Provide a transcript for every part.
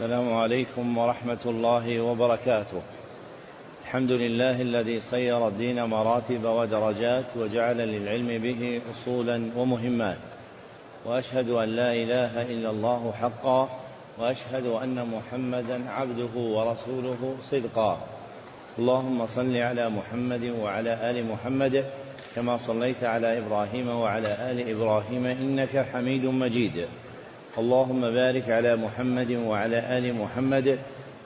السلام عليكم ورحمة الله وبركاته. الحمد لله الذي صير الدين مراتب ودرجات وجعل للعلم به أصولا ومهمات. وأشهد أن لا إله إلا الله حقا وأشهد أن محمدا عبده ورسوله صدقا. اللهم صل على محمد وعلى آل محمد كما صليت على إبراهيم وعلى آل إبراهيم إنك حميد مجيد. اللهم بارك على محمد وعلى آل محمد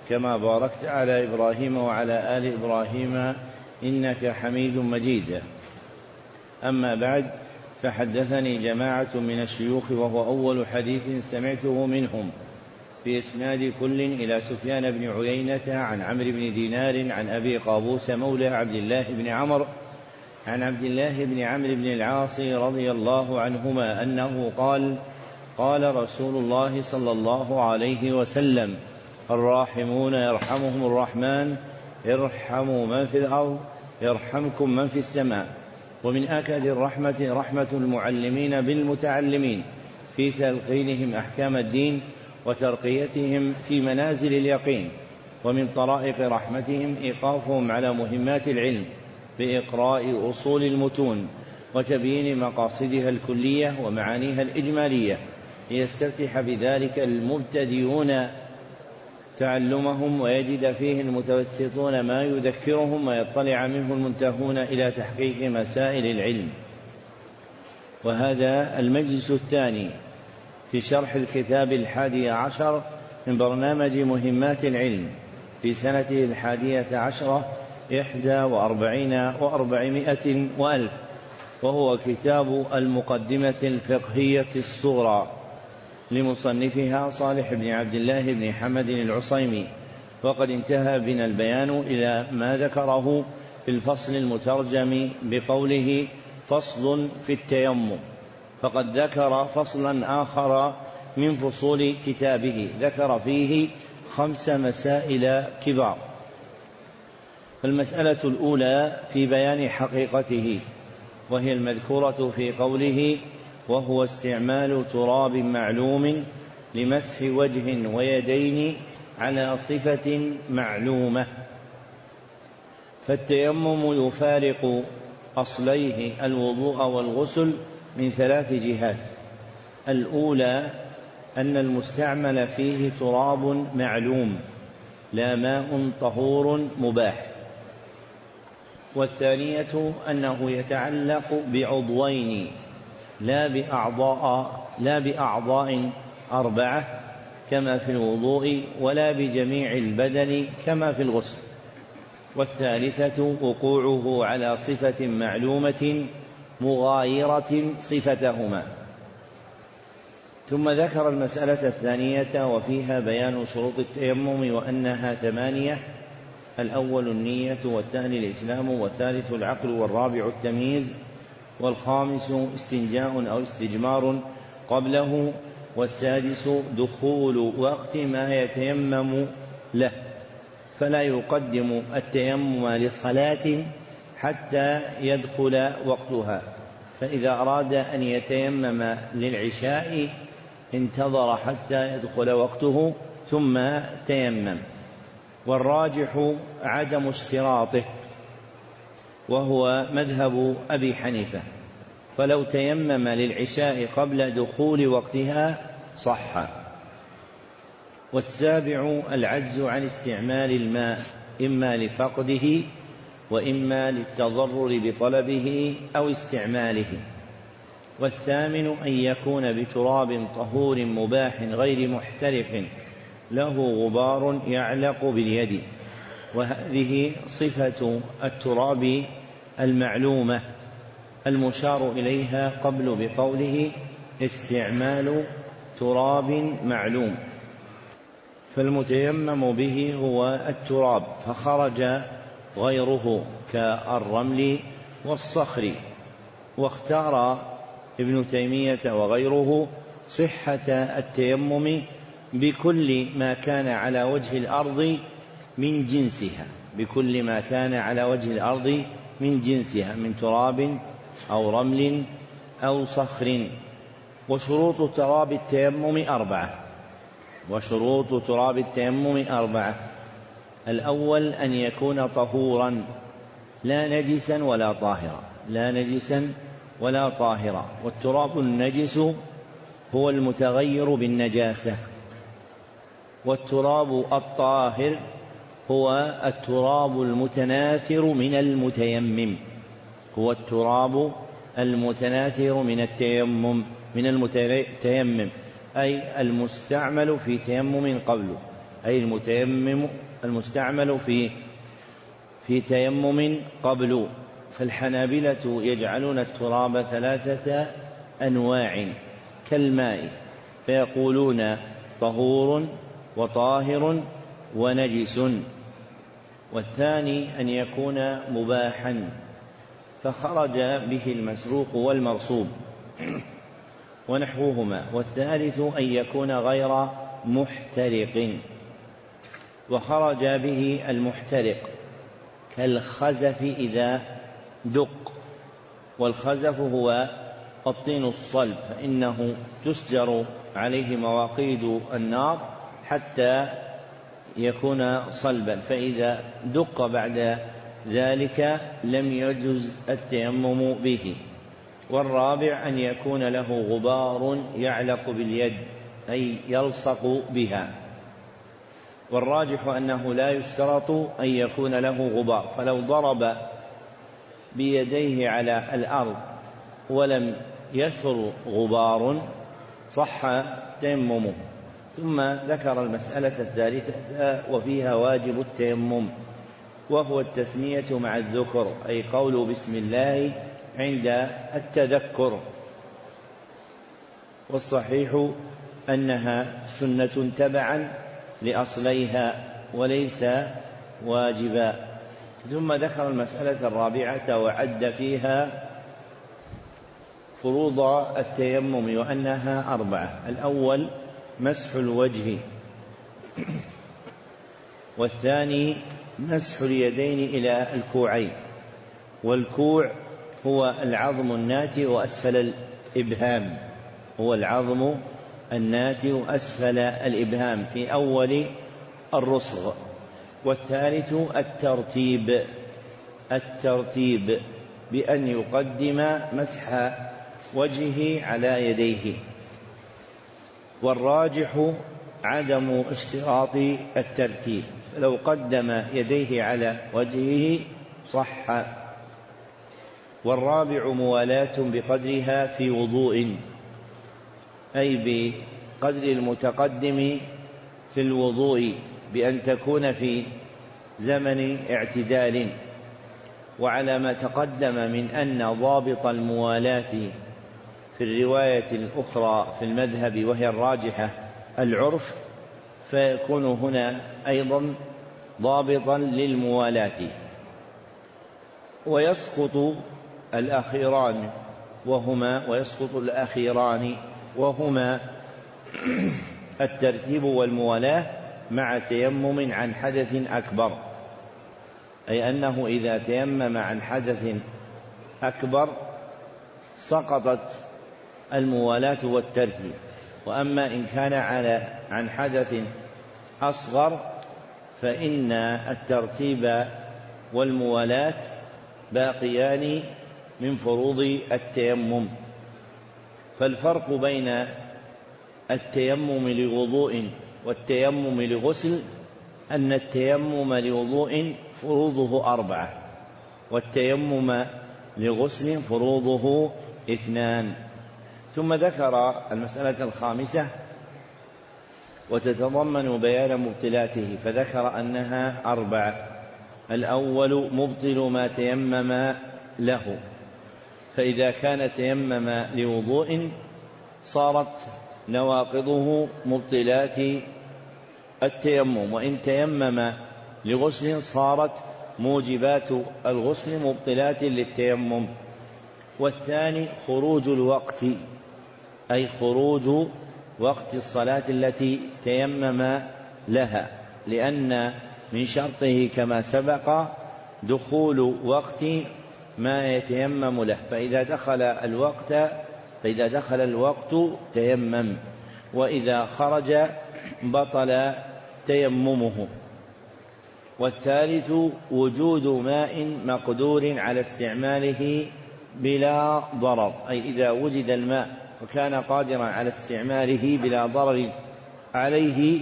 كما باركت على إبراهيم وعلى آل إبراهيم إنك حميد مجيد. أما بعد فحدثني جماعة من الشيوخ وهو أول حديث سمعته منهم باسناد كل إلى سفيان بن عيينة عن عمرو بن دينار عن أبي قابوس مولى عبد الله بن عمرو عن عبد الله بن عمرو بن العاص رضي الله عنهما أنه قال قال رسول الله صلى الله عليه وسلم الراحمون يرحمهم الرحمن ارحموا من في الأرض يرحمكم من في السماء. ومن آكد الرحمة رحمة المعلمين بالمتعلمين في تلقينهم أحكام الدين وترقيتهم في منازل اليقين ومن طرائق رحمتهم إيقافهم على مهمات العلم بإقراء أصول المتون وتبيين مقاصدها الكلية ومعانيها الإجمالية. ليستفتح بذلك المبتدئون تعلمهم ويجد فيه المتوسطون ما يذكرهم ويطلع منه المنتهون إلى تحقيق مسائل العلم. وهذا المجلس الثاني في شرح الكتاب الحادي عشر من برنامج مهمات العلم في سنته الحادية عشرة إحدى وأربعين وأربعمائة وألف وهو كتاب المقدمة الفقهية الصغرى. لمصنفها صالح بن عبد الله بن حمد العصيمي. وقد انتهى بنا البيان إلى ما ذكره في الفصل المترجم بقوله فصل في التيمم. فقد ذكر فصلا آخر من فصول كتابه. ذكر فيه خمس مسائل كبار. المسألة الأولى في بيان حقيقته وهي المذكورة في قوله وهو استعمال تراب معلوم لمسح وجه ويدين على صفة معلومة. فالتيمم يفارق أصليه الوضوء والغسل من ثلاث جهات. الأولى أن المستعمل فيه تراب معلوم لا ماء طهور مباح. والثانية أنه يتعلق بعضوين لا بأعضاء لا بأعضاء أربعة كما في الوضوء ولا بجميع البدن كما في الغسل. والثالثة وقوعه على صفة معلومة مغايرة صفتهما. ثم ذكر المسألة الثانية وفيها بيان شروط التيمم وأنها ثمانية الأول النية والثاني الإسلام والثالث العقل والرابع التمييز. والخامس استنجاء أو استجمار قبله والسادس دخول وقت ما يتيمم له. فلا يقدم التيمم لصلاة حتى يدخل وقتها. فإذا أراد أن يتيمم للعشاء انتظر حتى يدخل وقته ثم تيمم. والراجح عدم اشتراطه. وهو مذهب أبي حنيفة. فلو تيمم للعشاء قبل دخول وقتها صح. والسابع العجز عن استعمال الماء إما لفقده وإما للتضرر بطلبه أو استعماله. والثامن أن يكون بتراب طهور مباح غير محترف له غبار يعلق باليد. وهذه صفة التراب المعلومة المشار إليها قبل بقوله استعمال تراب معلوم. فالمتيمم به هو التراب فخرج غيره كالرمل والصخر واختار ابن تيمية وغيره صحة التيمم بكل ما كان على وجه الأرض من جنسها بكل ما كان على وجه الأرض من جنسها من تراب أو رمل أو صخر. وشروط تراب التيمم أربعة. وشروط تراب التيمم أربعة. الأول أن يكون طهورا لا نجسا ولا طاهرا لا نجسا ولا طاهرا. والتراب النجس هو المتغير بالنجاسة. والتراب الطاهر هو التراب المتناثر من المتيمم. هو التراب المتناثر من التيمم من المتيمم أي المستعمل في تيمم قبله أي المتيمم المستعمل في في تيمم قبل. فالحنابلة يجعلون التراب ثلاثة أنواع كالماء. فيقولون طهور وطاهر ونجس. والثاني أن يكون مباحا فخرج به المسروق والمرصوب. ونحوهما. والثالث أن يكون غير محترق. وخرج به المحترق. كالخزف إذا دق. والخزف هو الطين الصلب فإنه تسجر عليه مواقيد النار حتى يكون صلبا. فإذا دق بعد ذلك لم يجز التيمم به. والرابع أن يكون له غبار يعلق باليد أي يلصق بها. والراجح أنه لا يشترط أن يكون له غبار. فلو ضرب بيديه على الأرض ولم يثر غبار صح تيممه. ثم ذكر المسألة الثالثة وفيها واجب التيمم وهو التسمية مع الذكر أي قول بسم الله عند التذكر. والصحيح أنها سنة تبعا لأصليها وليس واجبا. ثم ذكر المسألة الرابعة وعد فيها فروض التيمم وأنها أربعة. الأول مسح الوجه. والثاني مسح اليدين إلى الكوعين. والكوع هو العظم الناتئ وأسفل الإبهام. هو العظم الناتئ أسفل الإبهام في أول الرسغ. والثالث الترتيب. الترتيب بأن يقدم مسح وجهه على يديه. والراجح عدم اشتراط الترتيب لو قدم يديه على وجهه صح. والرابع موالاة بقدرها في وضوء أي بقدر المتقدم في الوضوء بأن تكون في زمن اعتدال. وعلى ما تقدم من أن ضابط الموالاة في الرواية الأخرى في المذهب وهي الراجحة العرف فيكون هنا أيضا ضابطا للموالاة. ويسقط الأخيران وهما ويسقط الأخيران وهما الترتيب والموالاة مع تيمم عن حدث أكبر. أي أنه إذا تيمم عن حدث أكبر سقطت الموالاة والترتيب وأما إن كان على عن حدث أصغر فإن الترتيب والموالاة باقيان من فروض التيمم. فالفرق بين التيمم لوضوء والتيمم لغسل أن التيمم لوضوء فروضه أربعة والتيمم لغسل فروضه اثنان. ثم ذكر المسألة الخامسة وتتضمن بيان مبطلاته فذكر أنها أربعة الأول مبطل ما تيمم له فإذا كان تيمم لوضوء صارت نواقضه مبطلات التيمم وإن تيمم لغسل صارت موجبات الغسل مبطلات للتيمم. والثاني خروج الوقت. أي خروج وقت الصلاة التي تيمم لها لأن من شرطه كما سبق دخول وقت ما يتيمم له. فإذا دخل الوقت فإذا دخل الوقت تيمم وإذا خرج بطل تيممه. والثالث وجود ماء مقدور على استعماله بلا ضرر أي إذا وجد الماء وكان قادرا على استعماله بلا ضرر عليه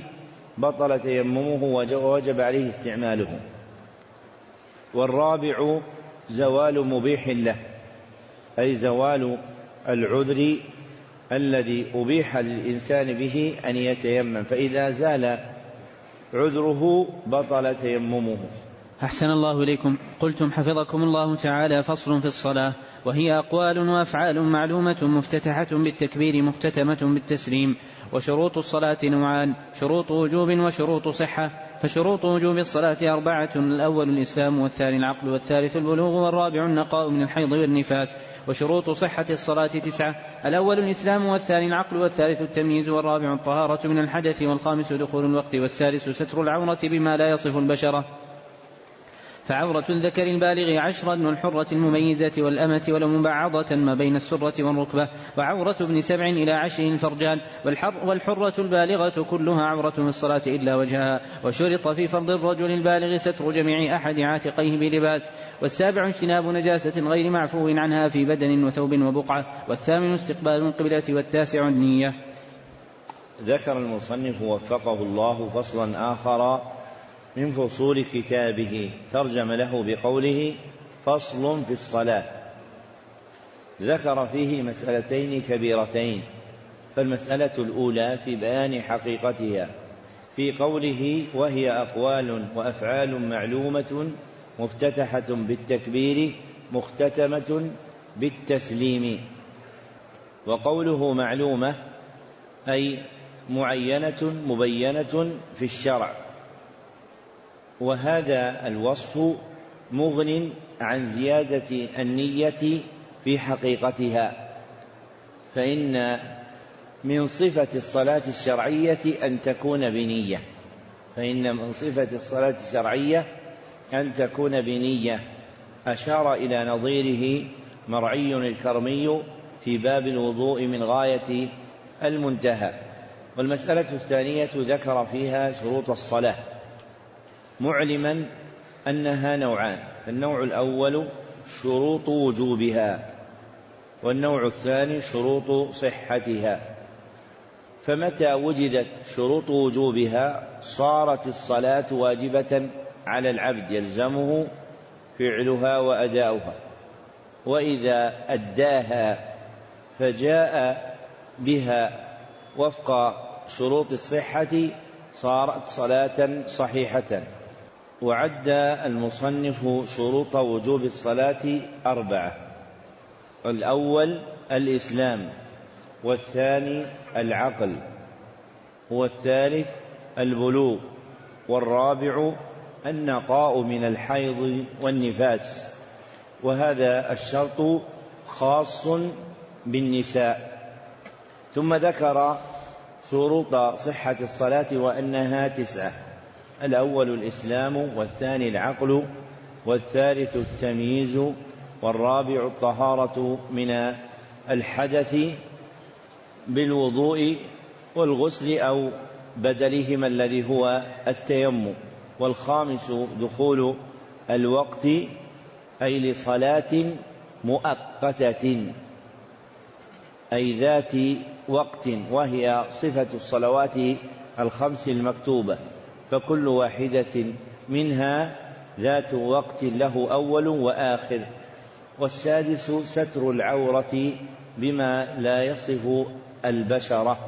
بطل تيممه ووجب عليه استعماله. والرابع زوال مبيح له أي زوال العذر الذي أبيح للإنسان به أن يتيمم. فإذا زال عذره بطل تيممه. أحسن الله إليكم. قلتم حفظكم الله تعالى فصل في الصلاة. وهي أقوال وأفعال معلومة مفتتحة بالتكبير مختتمة بالتسليم. وشروط الصلاة نوعان شروط وجوب وشروط صحة. فشروط وجوب الصلاة أربعة الأول الإسلام والثاني العقل والثالث البلوغ والرابع النقاء من الحيض والنفاس. وشروط صحة الصلاة تسعة الأول الإسلام والثاني العقل والثالث التمييز والرابع الطهارة من الحدث والخامس دخول الوقت والسادس ستر العورة بما لا يصف البشرة فعورة الذكر البالغ عشرا والحرة المميزة والأمة والمبعضة ما بين السرة والركبة وعورة ابن سبع إلى عشر الفرجان والحر والحرة البالغة كلها عورة في الصلاة إلا وجهها وشرط في فرض الرجل البالغ ستر جميع أحد عاتقيه بلباس والسابع اجتناب نجاسة غير معفو عنها في بدن وثوب وبقعة والثامن استقبال القبلة والتاسع النية. ذكر المصنف وفقه الله فصلا آخر من فصول كتابه ترجم له بقوله فصل في الصلاة. ذكر فيه مسألتين كبيرتين فالمسألة الأولى في بيان حقيقتها في قوله وهي أقوال وأفعال معلومة مفتتحة بالتكبير مختتمة بالتسليم. وقوله معلومة أي معينة مبينة في الشرع. وهذا الوصف مغن عن زيادة النية في حقيقتها. فإن من صفة الصلاة الشرعية أن تكون بنية. فإن من صفة الصلاة الشرعية أن تكون بنية. أشار إلى نظيره مرعي الكرمي في باب الوضوء من غاية المنتهى. والمسألة الثانية ذكر فيها شروط الصلاة. معلما أنها نوعان النوع الأول شروط وجوبها والنوع الثاني شروط صحتها. فمتى وجدت شروط وجوبها؟ صارت الصلاة واجبة على العبد يلزمه فعلها وأداؤها. وإذا أداها فجاء بها وفق شروط الصحة صارت صلاة صحيحة. وعد المصنف شروط وجوب الصلاة أربعة. الأول الإسلام والثاني العقل والثالث البلوغ والرابع النقاء من الحيض والنفاس. وهذا الشرط خاص بالنساء. ثم ذكر شروط صحة الصلاة وأنها تسعة. الأول الإسلام والثاني العقل والثالث التمييز والرابع الطهارة من الحدث بالوضوء والغسل أو بدلهما الذي هو التيمم والخامس دخول الوقت أي لصلاة مؤقتة أي ذات وقت وهي صفة الصلوات الخمس المكتوبة فكل واحدة منها ذات وقت له أول وآخر. والسادس ستر العورة بما لا يصف البشرة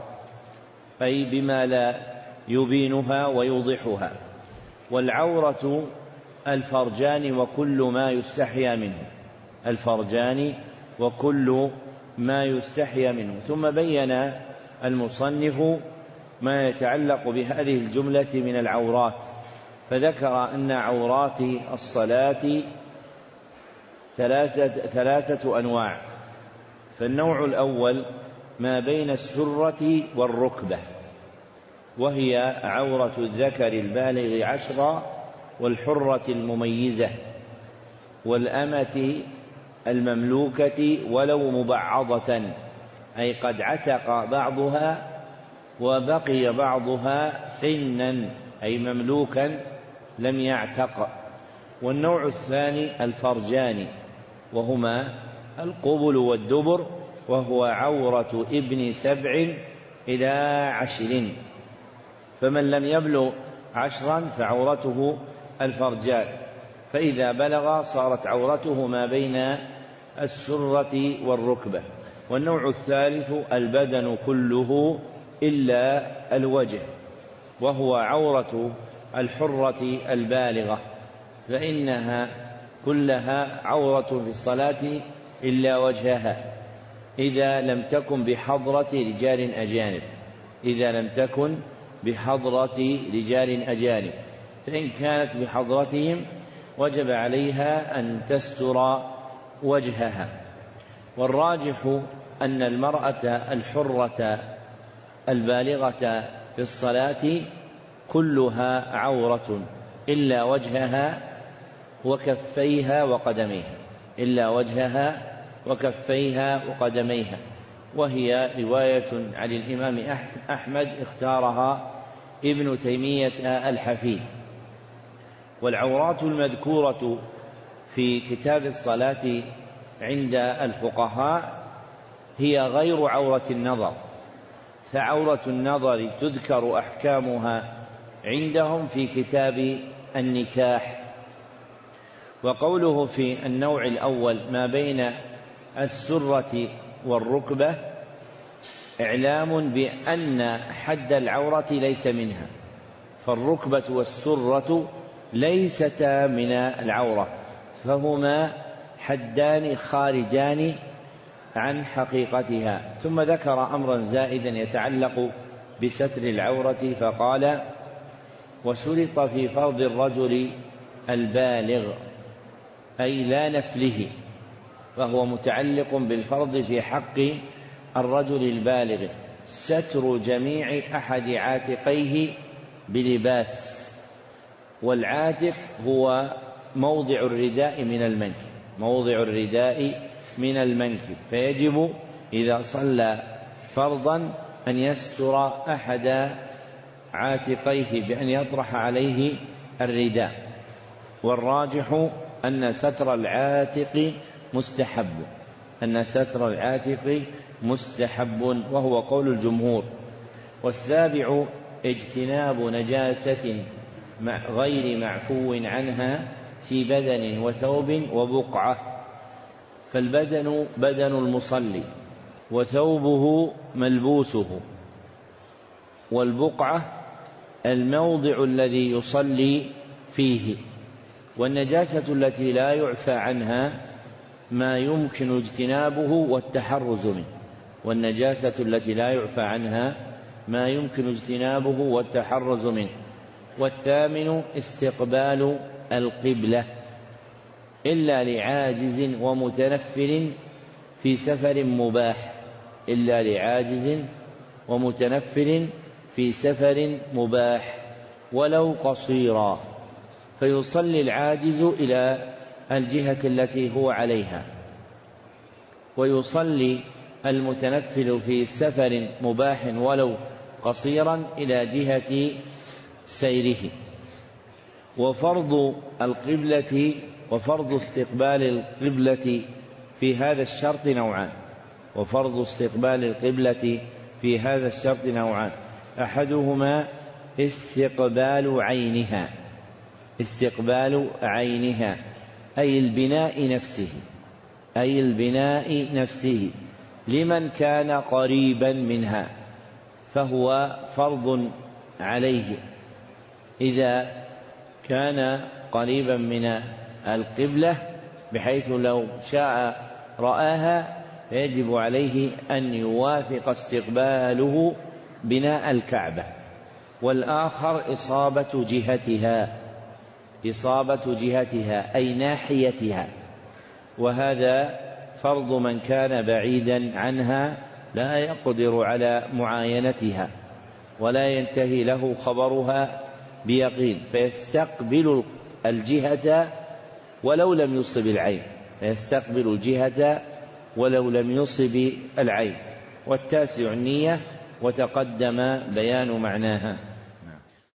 أي بما لا يبينها ويوضحها. والعورة الفرجان وكل ما يستحيا منه. الفرجان وكل ما يستحيا منه. ثم بين المصنف ما يتعلق بهذه الجملة من العورات. فذكر أن عورات الصلاة ثلاثة, ثلاثة أنواع. فالنوع الأول ما بين السرة والركبة وهي عورة الذكر البالغ عشرا والحرة المميزة والأمة المملوكة ولو مبعضة أي قد عتق بعضها وبقي بعضها قنا أي مملوكا لم يعتق. والنوع الثاني الفرجان وهما القبل والدبر وهو عورة ابن سبع إلى عشر. فمن لم يبلغ عشرا فعورته الفرجان. فإذا بلغ صارت عورته ما بين السرة والركبة. والنوع الثالث البدن كله إلا الوجه وهو عورة الحرة البالغة فإنها كلها عورة في الصلاة إلا وجهها إذا لم تكن بحضرة رجال أجانب إذا لم تكن بحضرة رجال أجانب فإن كانت بحضرتهم وجب عليها أن تستر وجهها والراجح أن المرأة الحرة البالغة في الصلاة كلها عورة إلا وجهها وكفيها وقدميها إلا وجهها وكفيها وقدميها. وهي رواية عن الإمام أحمد اختارها ابن تيمية الحفيد. والعورات المذكورة في كتاب الصلاة عند الفقهاء هي غير عورة النظر. فعورة النظر تذكر أحكامها عندهم في كتاب النكاح. وقوله في النوع الأول ما بين السرة والركبة إعلام بأن حد العورة ليس منها فالركبة والسرة ليستا من العورة فهما حدان خارجان عن حقيقتها. ثم ذكر أمرا زائدا يتعلق بستر العورة فقال وشرط في فرض الرجل البالغ أي لا نفله فهو متعلق بالفرض في حق الرجل البالغ ستر جميع أحد عاتقيه بلباس والعاتق هو موضع الرداء من المنكب موضع الرداء من المنكب. فيجب إذا صلى فرضا أن يستر أحد عاتقيه بأن يطرح عليه الرداء. والراجح أن ستر العاتق مستحب. أن ستر العاتق مستحب وهو قول الجمهور. والسابع اجتناب نجاسة غير معفو عنها في بدن وثوب وبقعة. فالبدن بدن المصلي وثوبه ملبوسه والبقعة الموضع الذي يصلي فيه والنجاسة التي لا يعفى عنها ما يمكن اجتنابه والتحرز منه والنجاسة التي لا يعفى عنها ما يمكن اجتنابه والتحرز منه والثامن استقبال القبلة إلا لعاجز ومتنفل في سفر مباح. إلا لعاجز ومتنفل في سفر مباح. ولو قصيرا. فيصلي العاجز إلى الجهة التي هو عليها. ويصلي المتنفل في سفر مباح ولو قصيرا إلى جهة سيره. وفرض القبلة وفرض استقبال القبلة في هذا الشرط نوعان. وفرض استقبال القبلة في هذا الشرط نوعان. أحدهما استقبال عينها. استقبال عينها. أي البناء نفسه. أي البناء نفسه. لمن كان قريبا منها. فهو فرض عليه. إذا كان قريبا من القبلة بحيث لو شاء رآها فيجب عليه أن يوافق استقباله بناء الكعبة. والآخر إصابة جهتها إصابة جهتها أي ناحيتها. وهذا فرض من كان بعيدا عنها لا يقدر على معاينتها ولا ينتهي له خبرها بيقين. فيستقبل الجهة ولو لم يصب العين فيستقبل الجهة ولو لم يصب العين. والتاسع النية وتقدم بيان معناها.